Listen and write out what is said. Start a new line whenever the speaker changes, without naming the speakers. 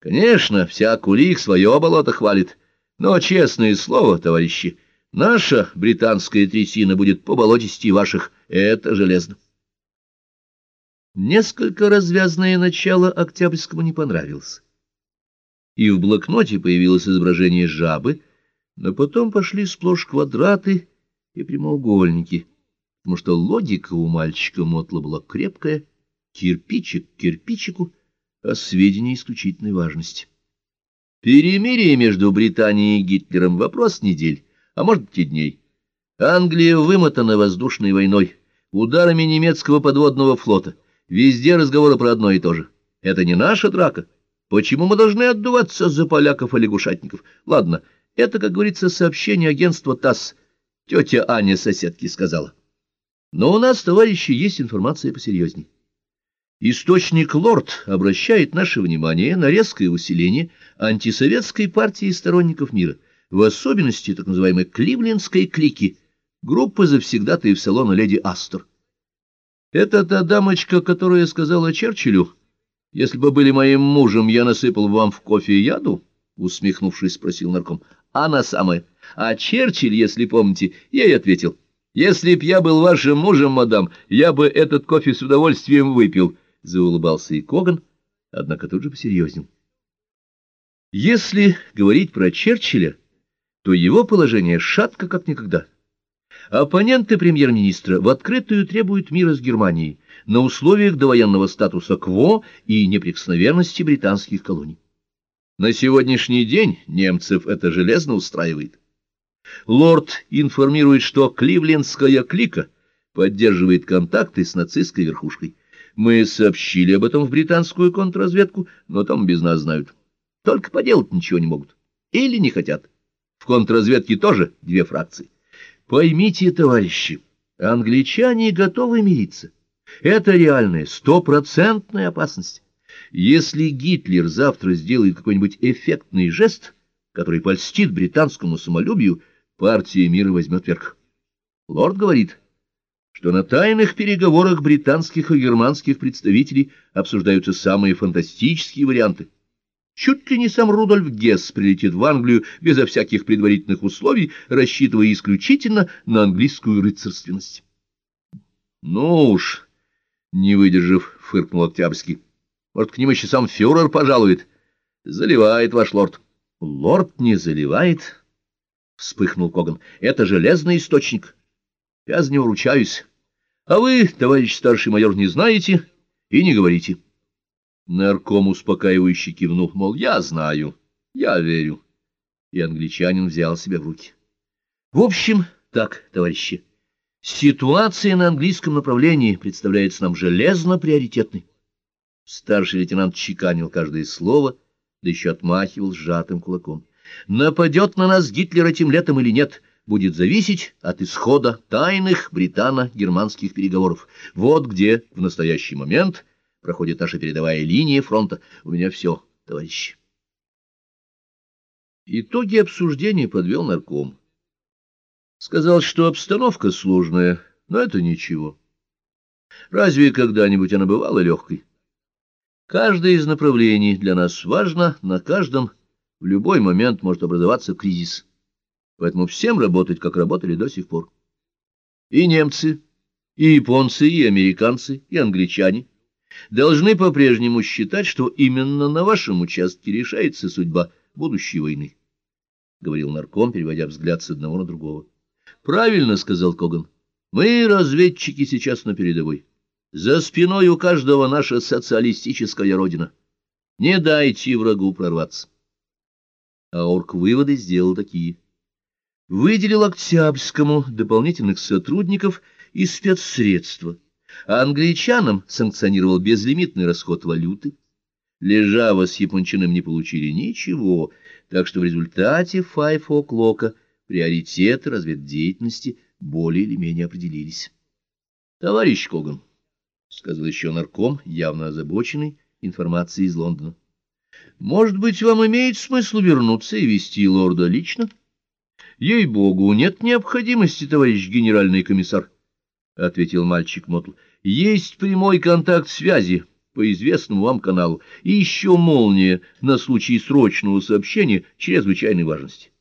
Конечно, вся кулик свое болото хвалит, но, честное слово, товарищи, наша британская трясина будет по болотисти ваших, это железно. Несколько развязное начало Октябрьскому не понравилось. И в блокноте появилось изображение жабы, но потом пошли сплошь квадраты и прямоугольники, потому что логика у мальчика Мотла была крепкая, кирпичик к кирпичику, а сведения исключительной важности. Перемирие между Британией и Гитлером — вопрос недель, а может быть и дней. Англия вымотана воздушной войной, ударами немецкого подводного флота. Везде разговоры про одно и то же. Это не наша драка. Почему мы должны отдуваться за поляков и лягушатников? Ладно, это, как говорится, сообщение агентства ТАСС. Тетя Аня соседки сказала. Но у нас, товарищи, есть информация посерьезней. Источник «Лорд» обращает наше внимание на резкое усиление антисоветской партии сторонников мира, в особенности так называемой «Кливлендской клики», группы завсегдатаев салона «Леди Астер». Это та дамочка, которая сказала Черчиллю, «Если бы были моим мужем, я насыпал вам в кофе яду?» — усмехнувшись, спросил нарком. «Она самая. А Черчилль, если помните, ей ответил, «Если б я был вашим мужем, мадам, я бы этот кофе с удовольствием выпил». — заулыбался и Коган, однако тут же посерьезнел. Если говорить про Черчилля, то его положение шатко как никогда. Оппоненты премьер-министра в открытую требуют мира с Германией на условиях довоенного статуса КВО и неприкосновенности британских колоний. На сегодняшний день немцев это железно устраивает. Лорд информирует, что кливлендская клика поддерживает контакты с нацистской верхушкой. Мы сообщили об этом в британскую контрразведку, но там без нас знают. Только поделать ничего не могут. Или не хотят. В контрразведке тоже две фракции. Поймите, товарищи, англичане готовы мириться. Это реальная, стопроцентная опасность. Если Гитлер завтра сделает какой-нибудь эффектный жест, который польстит британскому самолюбию, партия мира возьмет верх. Лорд говорит, что на тайных переговорах британских и германских представителей обсуждаются самые фантастические варианты. Чуть ли не сам Рудольф Гесс прилетит в Англию безо всяких предварительных условий, рассчитывая исключительно на английскую рыцарственность. — Ну уж, не выдержав, фыркнул Октябрьский. — Может, к ним еще сам фюрер пожалует? — Заливает ваш лорд. — Лорд не заливает, — вспыхнул Коган. — Это железный источник. Я за него ручаюсь. А вы, товарищ старший майор, не знаете и не говорите. Нарком успокаивающе кивнул, мол, я знаю, я верю. И англичанин взял себя в руки. В общем, так, товарищи, ситуация на английском направлении представляется нам железно приоритетной. Старший лейтенант чеканил каждое слово, да еще отмахивал сжатым кулаком. Нападет на нас Гитлер этим летом или нет — будет зависеть от исхода тайных британо-германских переговоров. Вот где в настоящий момент проходит наша передовая линия фронта. У меня все, товарищи. Итоги обсуждения подвел нарком. Сказал, что обстановка сложная, но это ничего. Разве когда-нибудь она бывала легкой? Каждое из направлений для нас важно, на каждом в любой момент может образоваться кризис поэтому всем работать, как работали до сих пор. И немцы, и японцы, и американцы, и англичане должны по-прежнему считать, что именно на вашем участке решается судьба будущей войны, — говорил нарком, переводя взгляд с одного на другого. — Правильно, — сказал Коган, — мы, разведчики, сейчас на передовой. За спиной у каждого наша социалистическая родина. Не дайте врагу прорваться. А орк выводы сделал такие — выделил Октябрьскому дополнительных сотрудников и спецсредства, а англичанам санкционировал безлимитный расход валюты. Лежава с Япончиным не получили ничего, так что в результате Five O'Clock'a приоритеты разведдеятельности более или менее определились. — Товарищ Коган, — сказал еще нарком, явно озабоченный информацией из Лондона, — может быть, вам имеет смысл вернуться и вести лорда лично? — Ей-богу, нет необходимости, товарищ генеральный комиссар, — ответил мальчик Мотл. — Есть прямой контакт связи по известному вам каналу, и еще молния на случай срочного сообщения чрезвычайной важности.